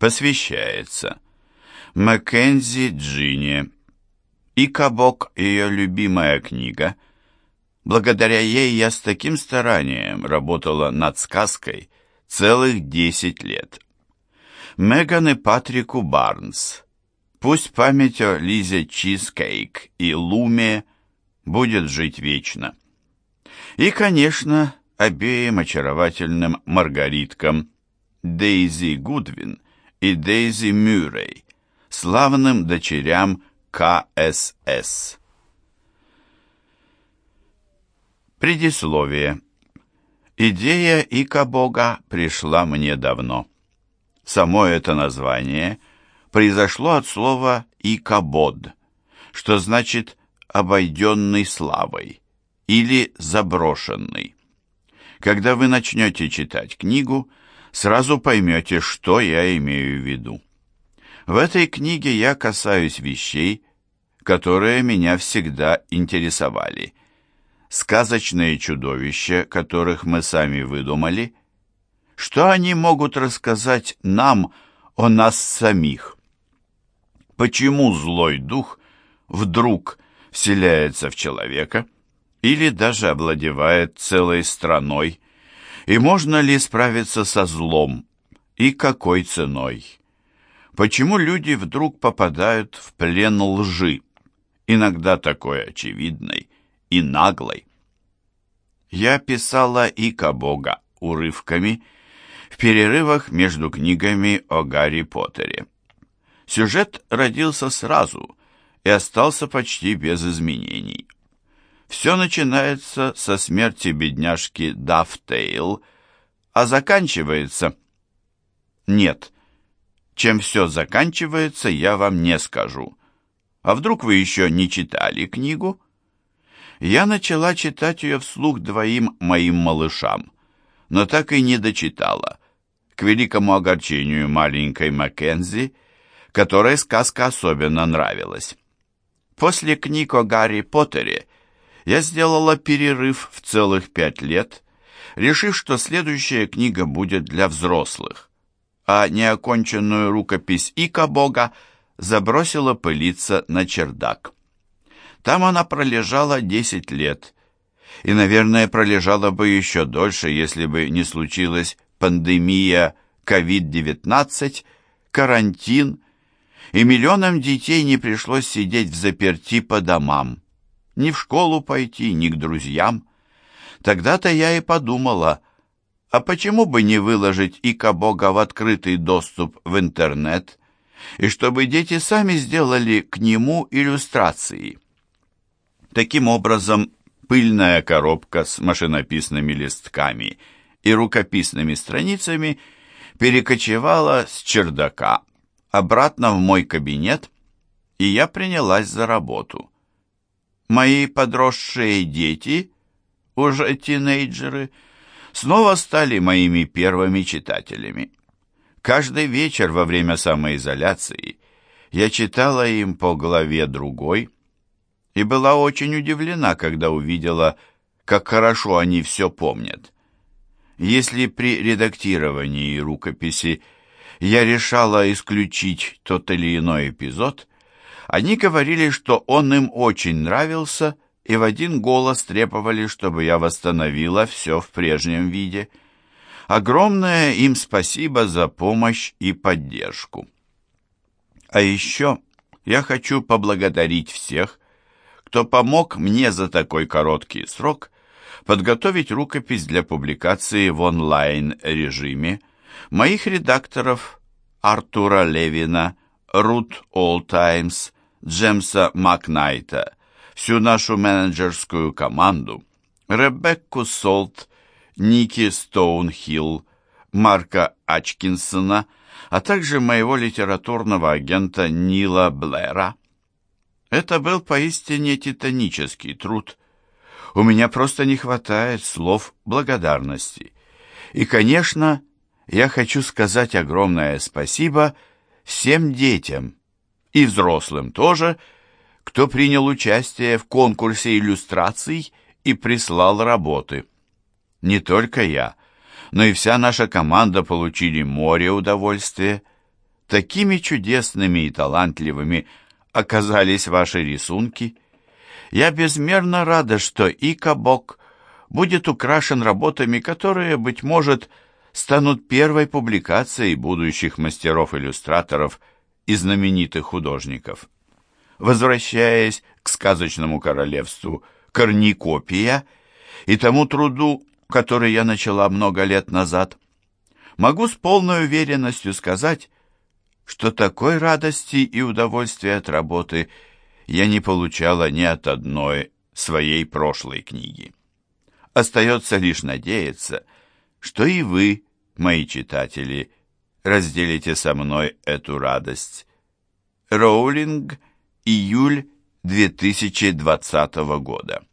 Посвящается Маккензи Джинни. И Кабок ее любимая книга. Благодаря ей я с таким старанием работала над сказкой целых десять лет. Меган и Патрику Барнс. Пусть память о Лизе Чизкейк и Луме будет жить вечно. И, конечно, обеим очаровательным Маргариткам Дейзи Гудвин и Дейзи Мюррей, славным дочерям КСС. Предисловие. Идея Ика-бога пришла мне давно. Само это название произошло от слова «икабод», что значит «обойденный славой» или «заброшенный». Когда вы начнете читать книгу, сразу поймете, что я имею в виду. В этой книге я касаюсь вещей, которые меня всегда интересовали. Сказочные чудовища, которых мы сами выдумали. Что они могут рассказать нам о нас самих? Почему злой дух вдруг вселяется в человека или даже овладевает целой страной? И можно ли справиться со злом? И какой ценой? Почему люди вдруг попадают в плен лжи, иногда такой очевидной и наглой? Я писала Ика Бога урывками в перерывах между книгами о Гарри Поттере. Сюжет родился сразу и остался почти без изменений. Все начинается со смерти бедняжки Дафтейл, а заканчивается... Нет, чем все заканчивается, я вам не скажу. А вдруг вы еще не читали книгу? Я начала читать ее вслух двоим моим малышам, но так и не дочитала, к великому огорчению маленькой Маккензи, которой сказка особенно нравилась. После книг о Гарри Поттере я сделала перерыв в целых пять лет, решив, что следующая книга будет для взрослых, а неоконченную рукопись Ика Бога забросила пылиться на чердак. Там она пролежала десять лет, и, наверное, пролежала бы еще дольше, если бы не случилась пандемия COVID-19, карантин, и миллионам детей не пришлось сидеть в заперти по домам ни в школу пойти, ни к друзьям. Тогда-то я и подумала, а почему бы не выложить Ика Бога в открытый доступ в интернет, и чтобы дети сами сделали к нему иллюстрации. Таким образом, пыльная коробка с машинописными листками и рукописными страницами перекочевала с чердака обратно в мой кабинет, и я принялась за работу. Мои подросшие дети, уже тинейджеры, снова стали моими первыми читателями. Каждый вечер во время самоизоляции я читала им по главе другой и была очень удивлена, когда увидела, как хорошо они все помнят. Если при редактировании рукописи я решала исключить тот или иной эпизод, они говорили, что он им очень нравился, и в один голос требовали, чтобы я восстановила все в прежнем виде. Огромное им спасибо за помощь и поддержку. А еще я хочу поблагодарить всех, кто помог мне за такой короткий срок подготовить рукопись для публикации в онлайн-режиме, моих редакторов Артура Левина, Рут Олтаймс, Джемса Макнайта, всю нашу менеджерскую команду, Ребекку Солт, Ники Стоунхилл, Марка Ачкинсона, а также моего литературного агента Нила Блэра. Это был поистине титанический труд. У меня просто не хватает слов благодарности. И, конечно, я хочу сказать огромное спасибо всем детям, и взрослым тоже, кто принял участие в конкурсе иллюстраций и прислал работы. Не только я, но и вся наша команда получили море удовольствия. такими чудесными и талантливыми оказались ваши рисунки. Я безмерно рада, что Икабок будет украшен работами, которые, быть может, станут первой публикацией будущих мастеров-иллюстраторов и знаменитых художников. Возвращаясь к сказочному королевству Корникопия и тому труду, который я начала много лет назад, могу с полной уверенностью сказать, что такой радости и удовольствия от работы я не получала ни от одной своей прошлой книги. Остается лишь надеяться, что и вы, мои читатели, разделите со мной эту радость. Роулинг, июль 2020 года.